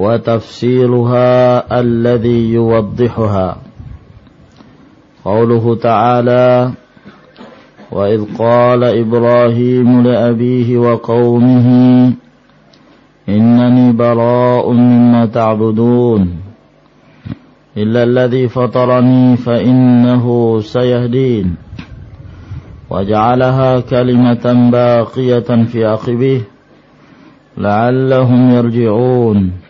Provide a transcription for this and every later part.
وتفسيرها الذي يوضحها. قوله تعالى وإذ قال إبراهيم لأبيه وقومه إنني براء مما تعبدون. إلا الذي فطرني فإنه سيهدين. وجعلها كلمة باقية في عقبه لعلهم يرجعون.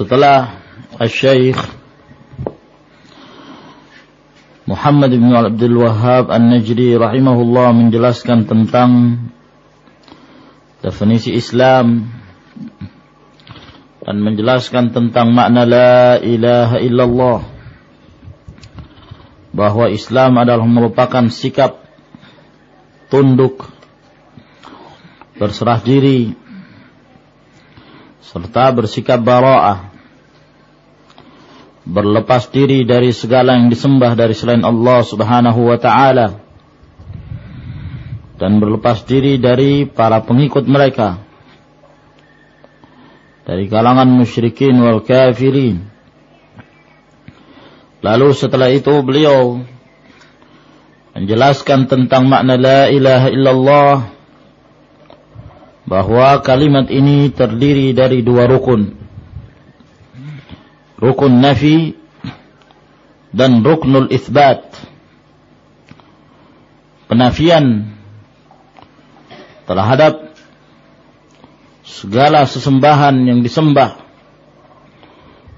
Setelah Al-Syeikh Muhammad bin Abdul Wahhab An-Najri rahimahullah menjelaskan tentang definisi Islam dan menjelaskan tentang makna la ilaha illallah bahwa Islam adalah merupakan sikap tunduk berserah diri serta bersikap bara'ah berlepas diri dari segala yang disembah dari selain Allah Subhanahu wa taala dan berlepas diri dari para pengikut mereka dari kalangan musyrikin wal kafirin. Lalu setelah itu beliau menjelaskan tentang makna la ilaha illallah bahwa kalimat ini terdiri dari dua rukun rukun nafi dan ruknul isbat. Penafian terhadap segala sesembahan yang disembah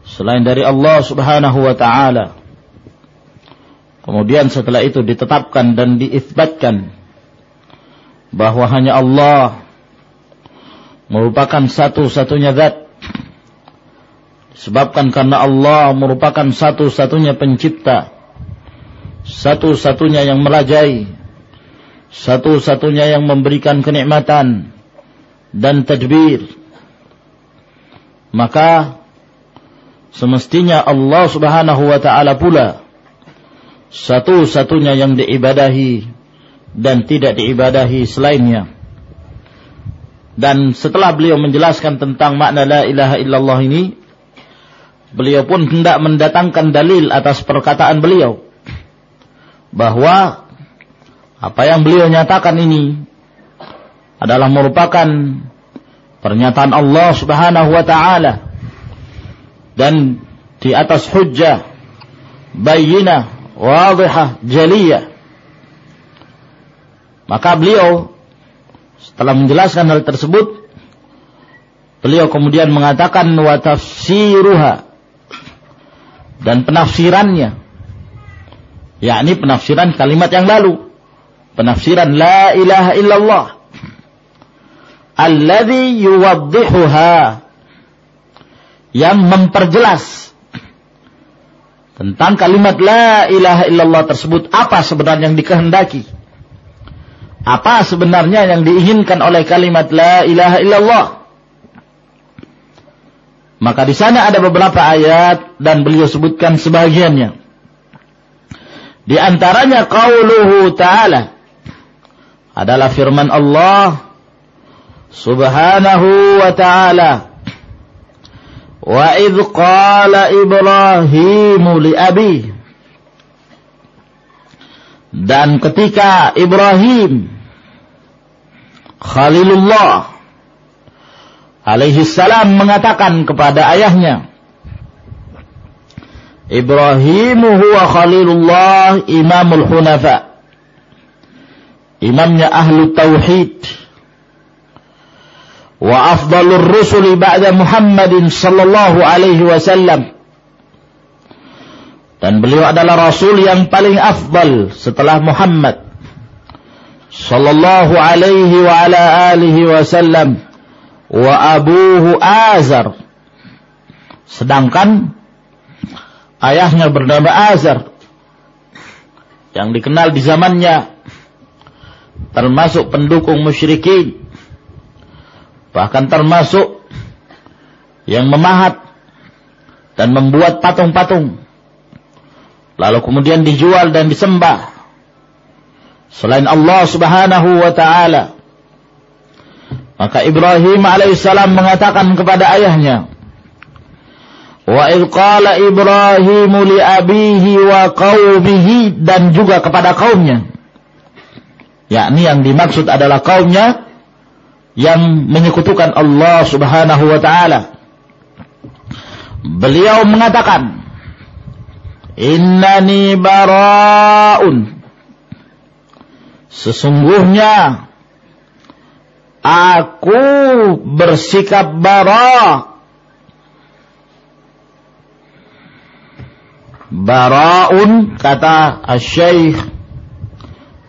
selain dari Allah Subhanahu wa taala. Kemudian setelah itu ditetapkan dan diisbatkan bahwa hanya Allah merupakan satu-satunya zat Sebabkan karena Allah merupakan satu-satunya pencipta. Satu-satunya yang merajai. Satu-satunya yang memberikan kenikmatan. Dan tadbir. Maka semestinya Allah subhanahu wa ta'ala pula. Satu-satunya yang diibadahi. Dan tidak diibadahi selainnya. Dan setelah beliau menjelaskan tentang makna la ilaha illallah ini beliau pun hendak mendatangkan dalil atas perkataan beliau bahwa apa yang beliau nyatakan ini adalah merupakan pernyataan Allah Subhanahu wa taala dan di atas hujjah bayyinah wadhihah jaliyah. Maka beliau setelah menjelaskan hal tersebut beliau kemudian mengatakan wa tafsiruha dan penafsirannya. Yakni penafsiran kalimat yang lalu. Penafsiran la ilaha illallah. Alladhi yuwaddihuha. Yang memperjelas. Tentang kalimat la ilaha illallah tersebut. Apa sebenarnya yang dikehendaki? Apa sebenarnya yang diinginkan oleh kalimat la ilaha illallah? Maka di sana ada beberapa ayat dan beliau sebutkan sebagiannya. Di antaranya qauluhu ta'ala adalah firman Allah Subhanahu wa ta'ala Wa idh qala Ibrahim li abi Dan ketika Ibrahim Khalilullah alaihi salam mengatakan kepada ayahnya Ibrahim huwa Khalilullah imamul hunafa. Imamnya ahlu tauhid. Wa afdalur rusuli ba'da Muhammadin sallallahu alaihi wasallam. Dan beliau adalah rasul yang paling afdal setelah Muhammad sallallahu alaihi wa ala alihi wasallam wa abuhu Azar sedangkan ayahnya bernama Azar yang dikenal di zamannya termasuk pendukung musyrikin bahkan termasuk yang memahat dan membuat patung-patung lalu kemudian dijual dan disembah selain Allah Subhanahu wa taala. Maka Ibrahim alaihissalam mengatakan kepada ayahnya, Wa qala Ibrahim li abihi wa qaumihi dan juga kepada kaumnya. Yakni yang dimaksud adalah kaumnya yang menyekutukan Allah Subhanahu wa taala. Beliau mengatakan, "Innani bara'un Sesungguhnya aku bersikap bara. Baraun kata Syekh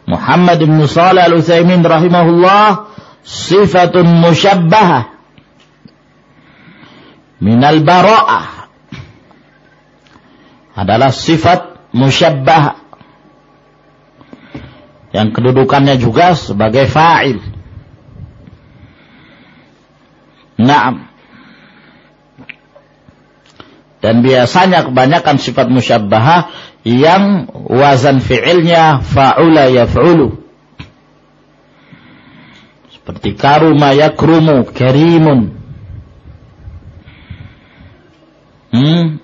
Muhammad bin Shalih Al-Utsaimin rahimahullah sifatun musyabbahah minal bara'ah adalah sifat musyabbah yang kedudukannya juga sebagai fa'il. Naam. Dan biasanya kebanyakan sifat musyabbahah yang wazan fi'ilnya fa'ula yaf'ulu. Seperti karuma yakrumu karimun. Hmm.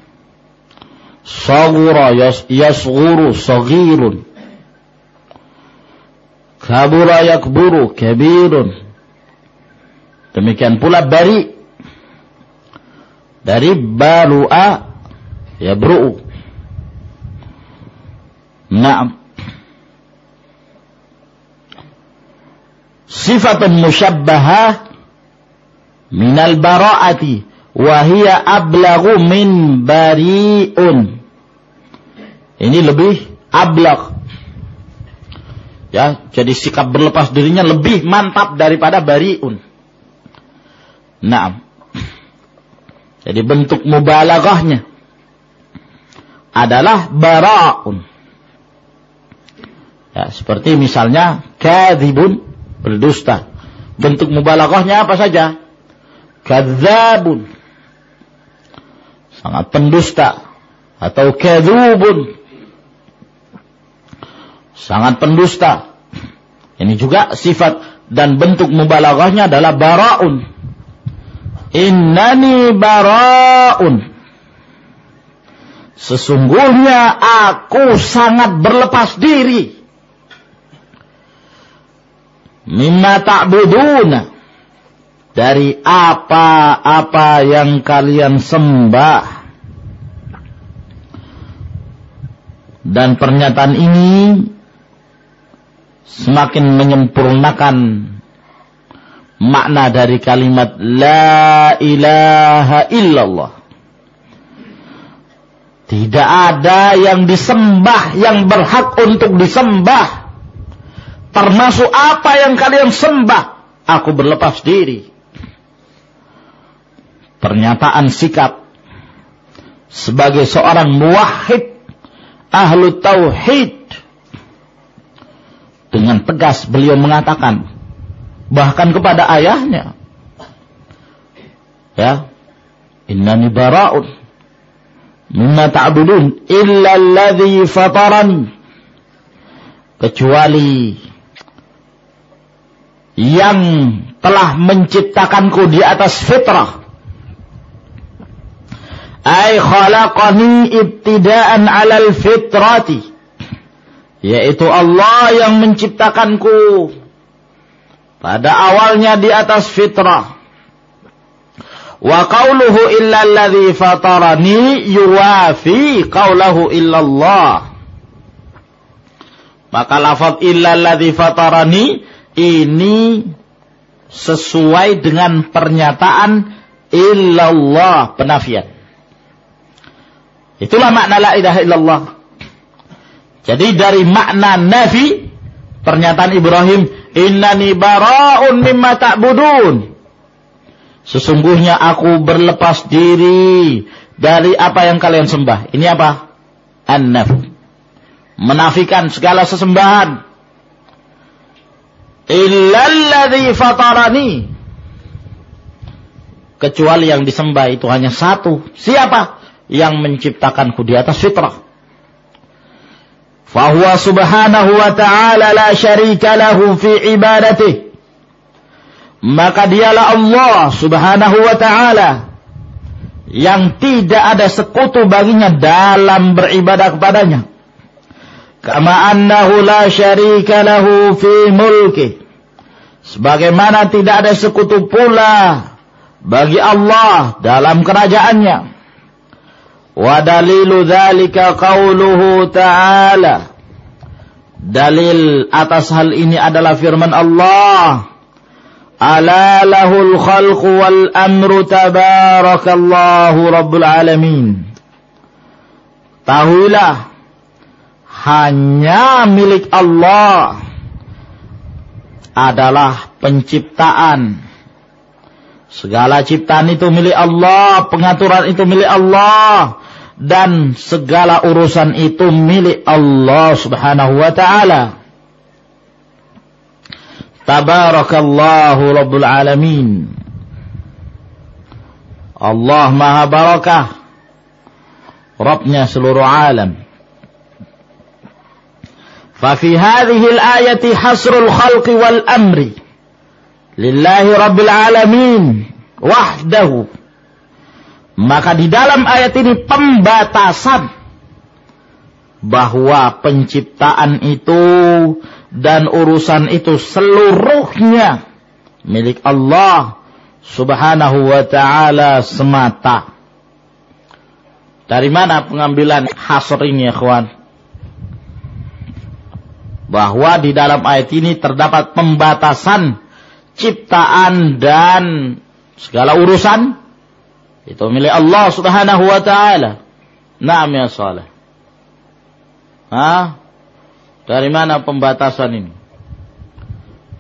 Sagura yasguru sagirun. Kabura yakburu kabirun. Demikian pula bari. Dari baru'a yabru'u. Naam. Sifatun musyabbahah minal bara'ati wahia ablagu min bari'un. Ini lebih ablaq Ya, jadi sikap berlepas dirinya lebih mantap daripada bariun. Nah, jadi bentuk mubalaghahnya adalah baraun. Ya, seperti misalnya kadhibun berdusta. Bentuk mubalaghahnya apa saja? Kadzabun. Sangat pendusta atau kadzubun sangat pendusta. Ini juga sifat dan bentuk mubalaghahnya adalah baraun. Innani baraun. Sesungguhnya aku sangat berlepas diri. Mimma ta'buduna. Dari apa-apa yang kalian sembah. Dan pernyataan ini semakin menyempurnakan makna dari kalimat la ilaha illallah. Tidak ada yang disembah yang berhak untuk disembah. Termasuk apa yang kalian sembah. Aku berlepas diri. Pernyataan sikap sebagai seorang muwahhid ahlu tauhid Dengan tegas beliau mengatakan bahkan kepada ayahnya. Ya. Innani bara'un. Mimma ta'budun. Illa alladhi fataran. Kecuali yang telah menciptakanku di atas fitrah. Ay khalaqani ibtida'an 'alal fitrati. Yaitu Allah yang menciptakanku pada awalnya di atas fitrah wa illa alladhi fatarani yuwafi qawlahu illallah maka lafaz illa alladhi fatarani ini sesuai dengan pernyataan illallah penafian. Itulah makna la ilaha illallah. Jadi dari makna nafi pernyataan Ibrahim innani bara'un mimma ta'budun. Sesungguhnya aku berlepas diri dari apa yang kalian sembah. Ini apa? An-naf. Menafikan segala sesembahan illalladzi fatarani kecuali yang disembah itu hanya satu siapa yang menciptakanku di atas fitrah subhanahu wa ta'ala la syarika lahu fi ibadati maka dialah Allah subhanahu wa ta'ala yang tidak ada sekutu baginya dalam beribadah kepadanya Kama annahu la syarika lahu fi mulki. Sebagaimana tidak ada sekutu pula bagi Allah dalam kerajaannya. Dalilu dzalika qauluhu ta'ala. Dalil atas hal ini adalah firman Allah. Ala lahul khalqu wal amru tabarakallahu rabbul alamin. Tahuilah hanya milik Allah adalah penciptaan. Segala ciptaan itu milik Allah, pengaturan itu milik Allah, dan segala urusan itu milik Allah Subhanahu wa taala. Tabarakallahu rabbul alamin. Allah Maha Barakah. Rabbnya seluruh alam. Fafi hadhihi al-ayati hasrul khalqi wal amri lillahi rabbil alamin wahdahu maka di dalam ayat ini pembatasan bahwa penciptaan itu dan urusan itu seluruhnya milik Allah subhanahu wa ta'ala semata. Dari mana pengambilan hasr ini ya kawan? bahwa di dalam ayat ini terdapat pembatasan ciptaan dan segala urusan itu milik Allah Subhanahu wa taala. Naam ya saleh. Hah? Dari mana pembatasan ini?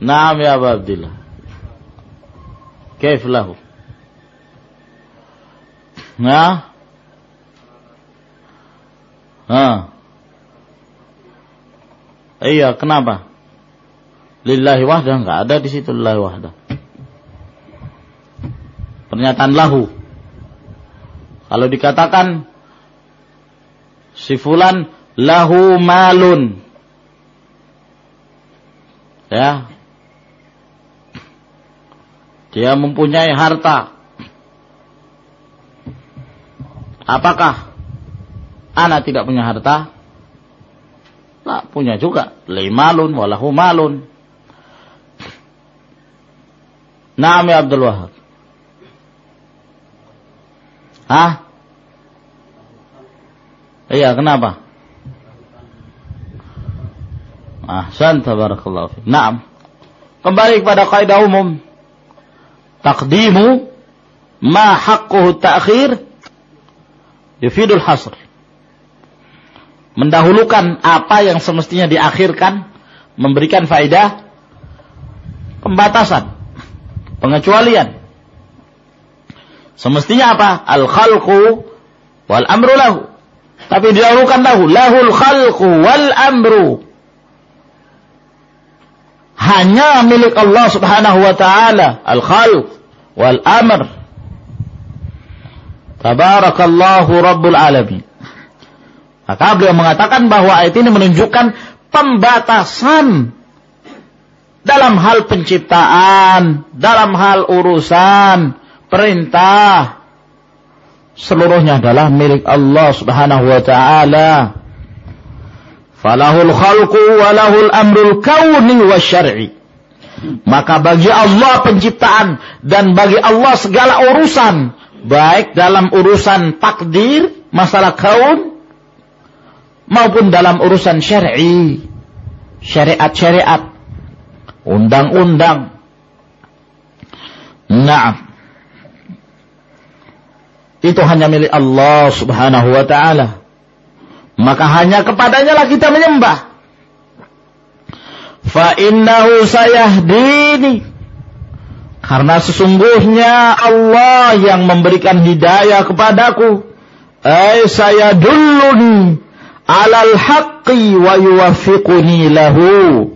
Naam ya Abu Abdillah. Kaif lahu? Nah? Hah? Iya, kenapa? Lillahi wahdah enggak ada di situ lillahi wahdah. Pernyataan lahu. Kalau dikatakan si fulan lahu malun. Ya. Dia mempunyai harta. Apakah anak tidak punya harta? Tak punya juga. Limalun walahu malun. Naam ya Abdul Wahab. Hah? Iya, kenapa? Ahsan tabarakallahu fi. Naam. Kembali kepada kaidah umum. Taqdimu ma haqquhu ta'khir yufidul hasr mendahulukan apa yang semestinya diakhirkan memberikan faedah pembatasan pengecualian semestinya apa? Al khalqu wal amru lahu. Tapi didahulukan lahu. Lahul khalqu wal amru. Hanya milik Allah Subhanahu wa taala, al-khalq wal amr. Tabarakallahu rabbul alamin. Maka beliau mengatakan bahwa ayat ini menunjukkan pembatasan dalam hal penciptaan, dalam hal urusan, perintah. Seluruhnya adalah milik Allah Subhanahu wa taala. Falahul khalqu walahul amrul kauni wa syar'i. Maka bagi Allah penciptaan dan bagi Allah segala urusan, baik dalam urusan takdir, masalah kaun maupun dalam urusan syar'i, syariat-syariat, undang-undang. Nah, itu hanya milik Allah Subhanahu wa taala. Maka hanya kepadanya lah kita menyembah. Fa innahu sayahdini. Karena sesungguhnya Allah yang memberikan hidayah kepadaku. Ay saya duluni alal haqqi wa yuwafiquni lahu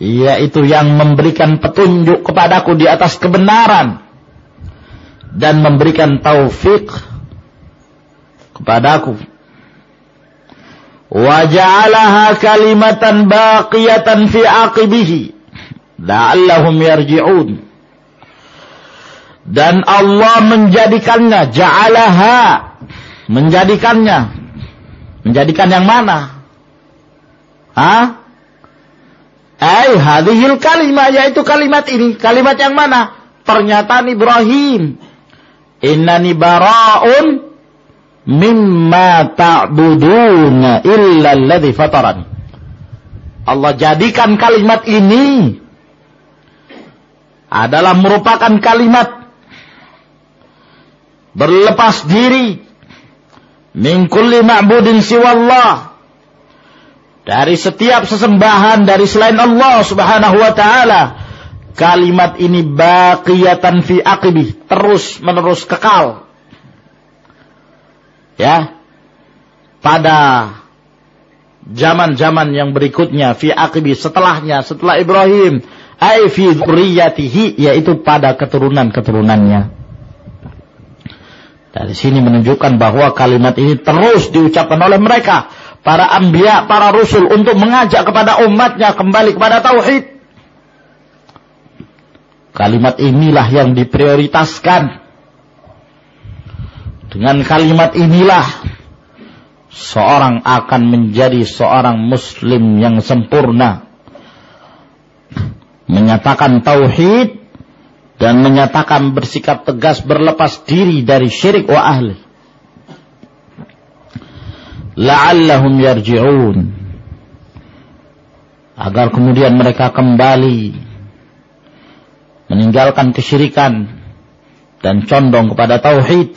yaitu yang memberikan petunjuk kepadaku di atas kebenaran dan memberikan taufik kepadaku wa kalimatan baqiyatan fi aqibihi la'allahum yarji'un dan Allah menjadikannya ja'alaha menjadikannya Menjadikan yang mana? Hah? Ay, hadhil kalimat, yaitu kalimat ini. Kalimat yang mana? Pernyataan Ibrahim. Innani bara'un mimma ta'buduna illa alladhi fatarani. Allah jadikan kalimat ini adalah merupakan kalimat berlepas diri min kulli ma'budin siwallah dari setiap sesembahan dari selain Allah Subhanahu wa taala kalimat ini baqiyatan fi aqibi. Terus menerus kekal. Ya. Pada zaman-zaman yang berikutnya fi aqibi setelahnya setelah Ibrahim. Ai fi yaitu pada keturunan-keturunannya. Dari sini menunjukkan bahwa kalimat ini terus diucapkan oleh mereka. Para ambia, para rasul untuk mengajak kepada umatnya kembali kepada tauhid. Kalimat inilah yang diprioritaskan. Dengan kalimat inilah seorang akan menjadi seorang muslim yang sempurna. Menyatakan tauhid dan menyatakan bersikap tegas berlepas diri dari syirik wa ahli. La'allahum yarji'un. Agar kemudian mereka kembali meninggalkan kesyirikan dan condong kepada tauhid.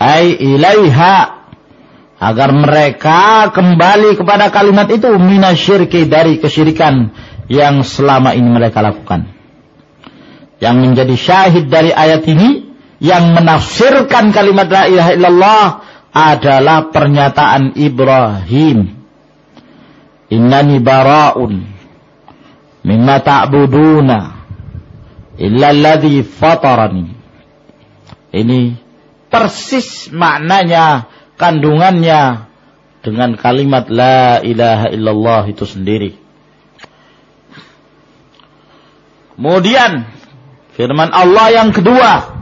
Ai ilaiha agar mereka kembali kepada kalimat itu minasyirki dari kesyirikan yang selama ini mereka lakukan yang menjadi syahid dari ayat ini yang menafsirkan kalimat la ilaha illallah adalah pernyataan Ibrahim. Innani bara'un mimma ta'buduna illa alladhi fatarani. Ini persis maknanya, kandungannya dengan kalimat la ilaha illallah itu sendiri. Kemudian Firman Allah yang kedua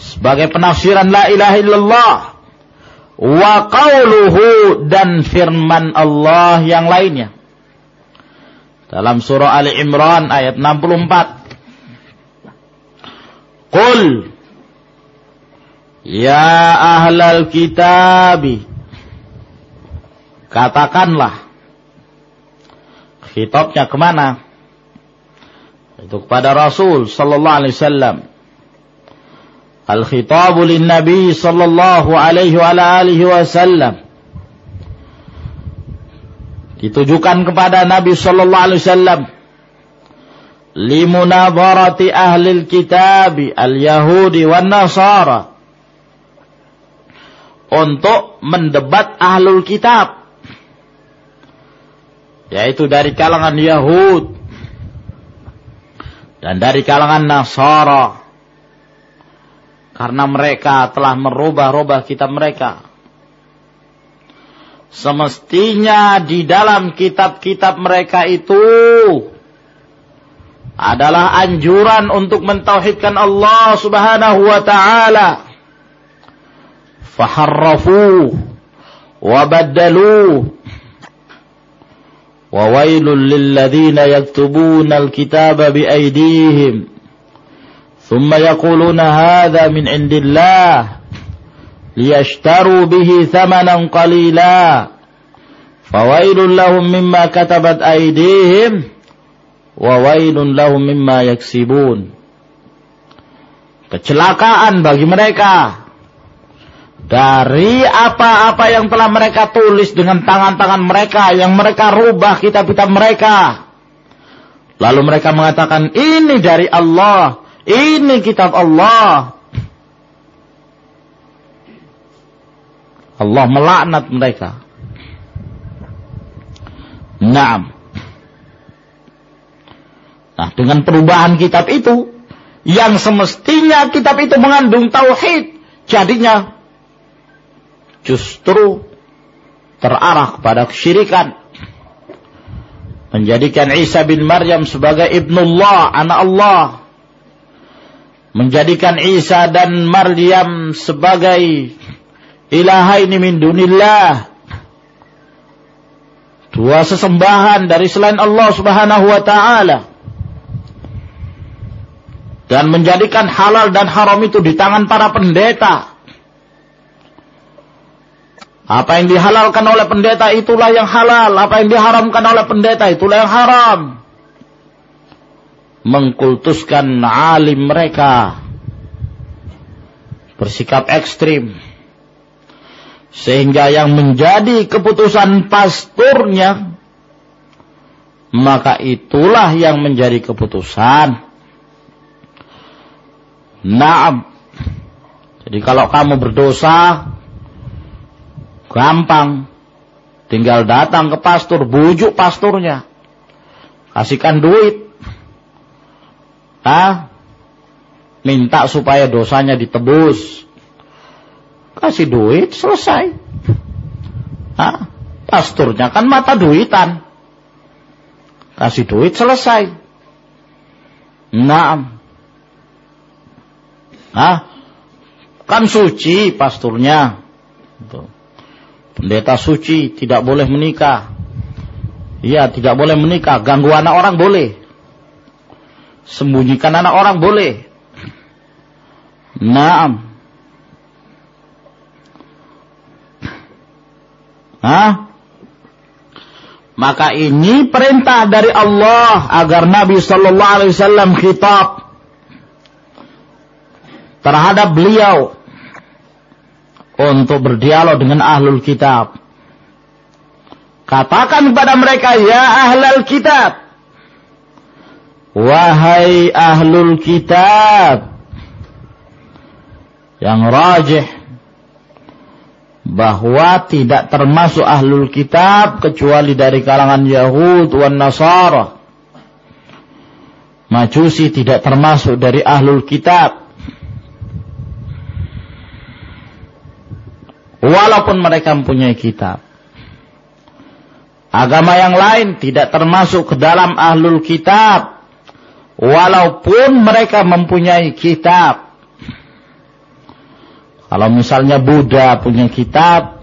sebagai penafsiran la ilaha illallah wa qauluhu dan firman Allah yang lainnya dalam surah Ali Imran ayat 64 Qul. Ya ahlal kitabi. Katakanlah. Khitabnya ke mana? itu kepada Rasul sallallahu alaihi wasallam. Al-khitabu lin-nabi sallallahu alaihi wa alihi wasallam. Ditujukan kepada Nabi sallallahu alaihi wasallam limunadharati ahli al-kitab al-yahudi wan nasara. Untuk mendebat ahlul kitab. Yaitu dari kalangan Yahud. Dan dari kalangan Nasara. Karena mereka telah merubah-rubah kitab mereka. Semestinya di dalam kitab-kitab mereka itu adalah anjuran untuk mentauhidkan Allah Subhanahu wa taala. Faharrafu wa baddalu wa wailul lil ladzina yaktubuna alkitaba bi aydihim. Thumma yaquluna hadha min indillah liyashtaru bihi thamanan qalila. Fawailul lahum mimma katabat aydihim wa wailun lahum mimma yaksibun. Kecelakaan bagi mereka. Dari apa-apa yang telah mereka tulis dengan tangan-tangan mereka yang mereka rubah kitab-kitab mereka. Lalu mereka mengatakan ini dari Allah. Ini kitab Allah. Allah melaknat mereka. Naam. Nah, dengan perubahan kitab itu, yang semestinya kitab itu mengandung tauhid, jadinya justru terarah kepada kesyirikan. Menjadikan Isa bin Maryam sebagai ibnullah, anak Allah. Menjadikan Isa dan Maryam sebagai ilahaini min dunillah. Dua sesembahan dari selain Allah subhanahu wa ta'ala. Dan menjadikan halal dan haram itu di tangan para pendeta. Apa yang dihalalkan oleh pendeta itulah yang halal. Apa yang diharamkan oleh pendeta itulah yang haram. Mengkultuskan alim mereka. Bersikap ekstrim sehingga yang menjadi keputusan pasturnya, maka itulah yang menjadi keputusan. Naam. Jadi kalau kamu berdosa, gampang. Tinggal datang ke pastor, bujuk pasturnya. Kasihkan duit. Ah, minta supaya dosanya ditebus Kasih duit, selesai. Hah? Pasturnya kan mata duitan. Kasih duit, selesai. Nah. Hah? Kan suci pasturnya. Pendeta suci tidak boleh menikah. Iya, tidak boleh menikah. Ganggu anak orang boleh. Sembunyikan anak orang boleh. Naam. Hah? Maka ini perintah dari Allah agar Nabi Sallallahu Alaihi Wasallam khitab terhadap beliau untuk berdialog dengan ahlul kitab. Katakan kepada mereka, ya ahlul kitab. Wahai ahlul kitab. Yang rajih bahwa tidak termasuk ahlul kitab kecuali dari kalangan Yahud wan Nasara. Majusi tidak termasuk dari ahlul kitab. Walaupun mereka mempunyai kitab. Agama yang lain tidak termasuk ke dalam ahlul kitab. Walaupun mereka mempunyai kitab. Kalau misalnya Buddha punya kitab,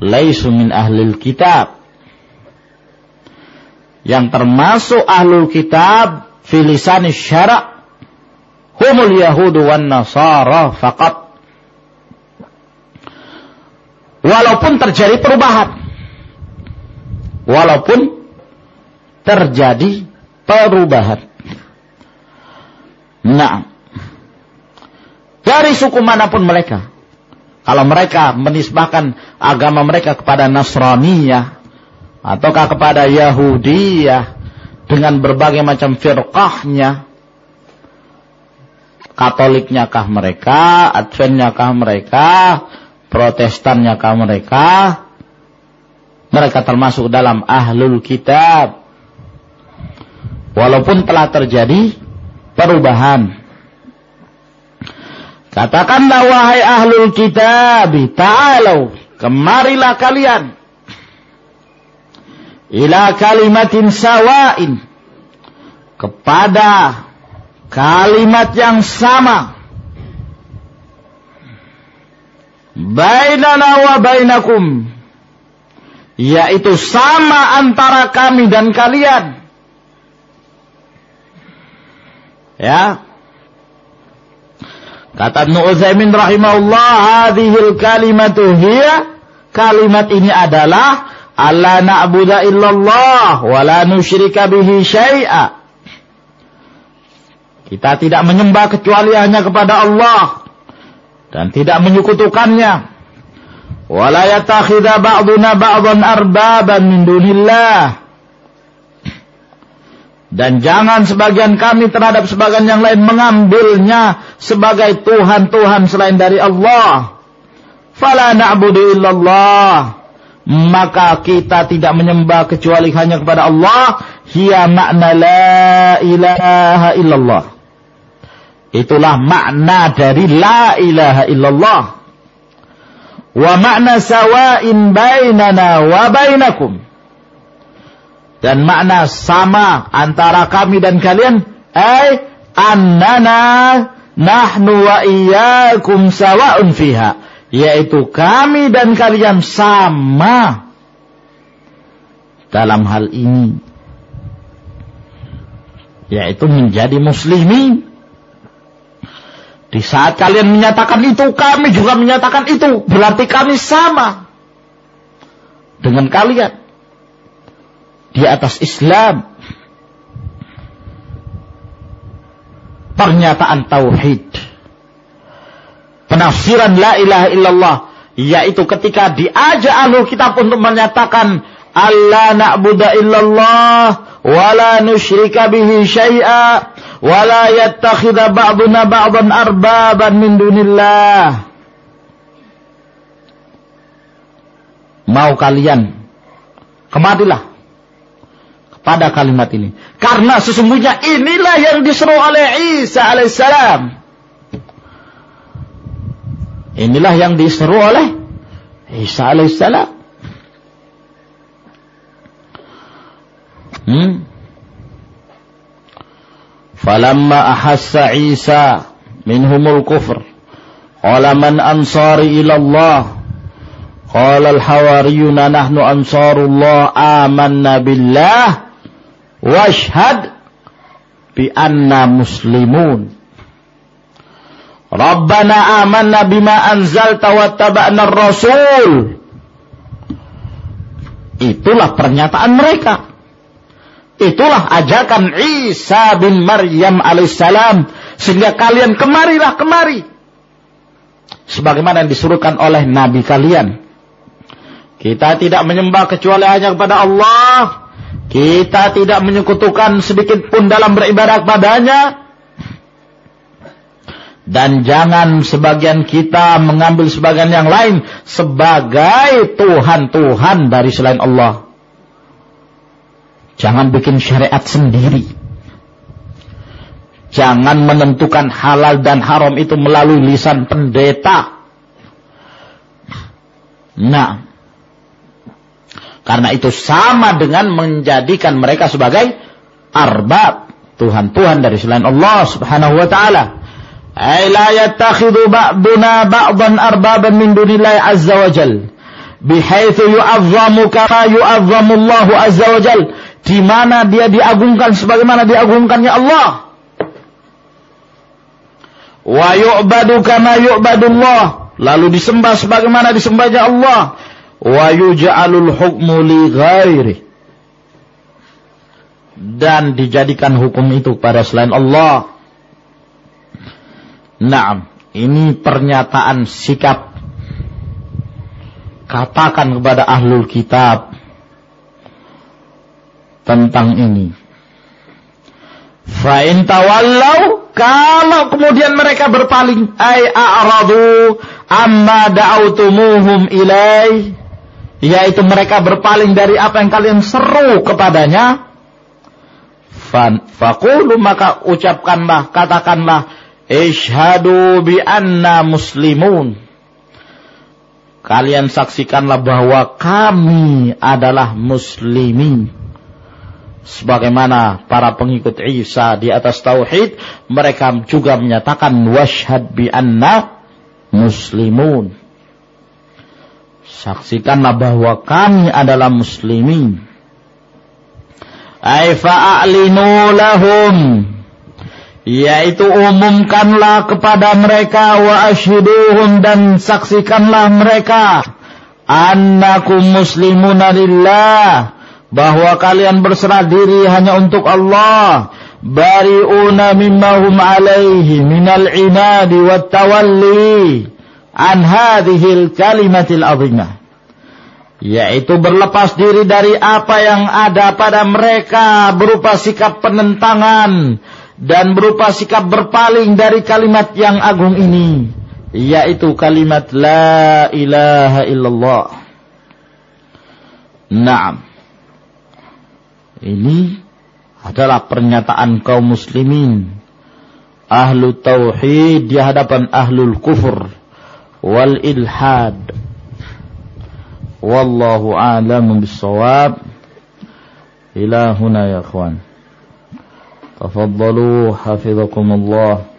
laisu min ahlil kitab. Yang termasuk ahlul kitab filisani syara' humul yahudu wan nasara faqat. Walaupun terjadi perubahan. Walaupun terjadi perubahan. Nah, dari suku mana pun mereka. Kalau mereka menisbahkan agama mereka kepada Nasraniyah ataukah kepada Yahudiyah dengan berbagai macam firqahnya, Katoliknya kah mereka, Adventnya kah mereka, Protestannya kah mereka, mereka termasuk dalam ahlul kitab. Walaupun telah terjadi perubahan. Katakanlah wahai ahlul kitab, ta'alu, kemarilah kalian ila kalimatin sawain kepada kalimat yang sama bainana wa bainakum. Yaitu sama antara kami dan kalian. Ya. Kata Ibnu Utsaimin rahimahullah, hadhil kalimatu hiya. Kalimat ini adalah alla na'budu illallah wa la nusyrika bihi syai'a. Kita tidak menyembah kecuali hanya kepada Allah dan tidak menyekutukannya. Wa la yattakhidha ba'duna ba'dhan arbaban min dunillah dan jangan sebagian kami terhadap sebagian yang lain mengambilnya sebagai Tuhan-Tuhan selain dari Allah. Fala na'budu illallah. Maka kita tidak menyembah kecuali hanya kepada Allah. Hiya makna la ilaha illallah. Itulah makna dari la ilaha illallah. Wa makna sawa'in bainana wa bainakum. Dan makna sama antara kami dan kalian ay annana nahnu wa iyyakum sawa'un fiha. Yaitu kami dan kalian sama dalam hal ini. Yaitu menjadi muslimin di saat kalian menyatakan itu kami juga menyatakan itu berarti kami sama dengan kalian di atas Islam. Pernyataan tauhid. Penafsiran la ilaha illallah yaitu ketika diajak ahlu kitab untuk menyatakan Allah na'budu illallah wa la nusyrika bihi syai'a wa la yattakhidha ba'duna ba'dan arbaban min dunillah. Mau kalian kematilah pada kalimat ini. Karena sesungguhnya inilah yang diseru oleh Isa alaihissalam. Inilah yang diseru oleh Isa alaihissalam. Hmm? Falamma ahassa Isa minhumul kufr. Qala man ansari ila Allah. Qala al-hawariyuna nahnu ansarullah amanna billah washhad bi anna muslimun Rabbana amanna bima anzalta wattaba'na rasul Itulah pernyataan mereka. Itulah ajakan Isa bin Maryam alaihissalam. Sehingga kalian kemarilah kemari. Sebagaimana yang disuruhkan oleh Nabi kalian. Kita tidak menyembah kecuali hanya kepada Allah. Kita tidak menyekutukan sedikit pun dalam beribadah padanya. Dan jangan sebagian kita mengambil sebagian yang lain sebagai Tuhan-Tuhan dari selain Allah. Jangan bikin syariat sendiri. Jangan menentukan halal dan haram itu melalui lisan pendeta. Nah, karena itu sama dengan menjadikan mereka sebagai arbab, Tuhan-Tuhan dari selain Allah Subhanahu wa taala. Ay la yattakhidhu ba'duna ba'dan arbaban min dunillahi azza wa jal. Bihaitsu yu'azzamu kama yu'azzamu Allah azza wa jal. Di mana dia diagungkan sebagaimana diagungkannya Allah. Wa yu'badu kama yu'badullah. Lalu disembah sebagaimana disembahnya Allah wa yuj'alul hukmu li ghairi dan dijadikan hukum itu pada selain Allah. Naam, ini pernyataan sikap katakan kepada ahlul kitab tentang ini. Fa'in tawallau kalau kemudian mereka berpaling ay a'radu amma da'autumuhum ilaih yaitu mereka berpaling dari apa yang kalian seru kepadanya Fakulu maka ucapkanlah, katakanlah, Ishadu bi anna muslimun. Kalian saksikanlah bahwa kami adalah muslimin. Sebagaimana para pengikut Isa di atas tauhid, mereka juga menyatakan washhad bi anna muslimun. Saksikanlah bahwa kami adalah muslimin. Ay fa'alinu lahum yaitu umumkanlah kepada mereka wa ashiduhum dan saksikanlah mereka annakum muslimuna lillah bahwa kalian berserah diri hanya untuk Allah bari'una mimma hum alaihi minal inadi wat tawalli an hadhil kalimatil azimah yaitu berlepas diri dari apa yang ada pada mereka berupa sikap penentangan dan berupa sikap berpaling dari kalimat yang agung ini yaitu kalimat la ilaha illallah. Naam. Ini adalah pernyataan kaum muslimin. Ahlu tauhid di hadapan ahlul kufur wal ilhad. Wallahu a'lamu bissawab. Ilahuna ya, ya ikhwan. Tafaddalu hafizakumullah.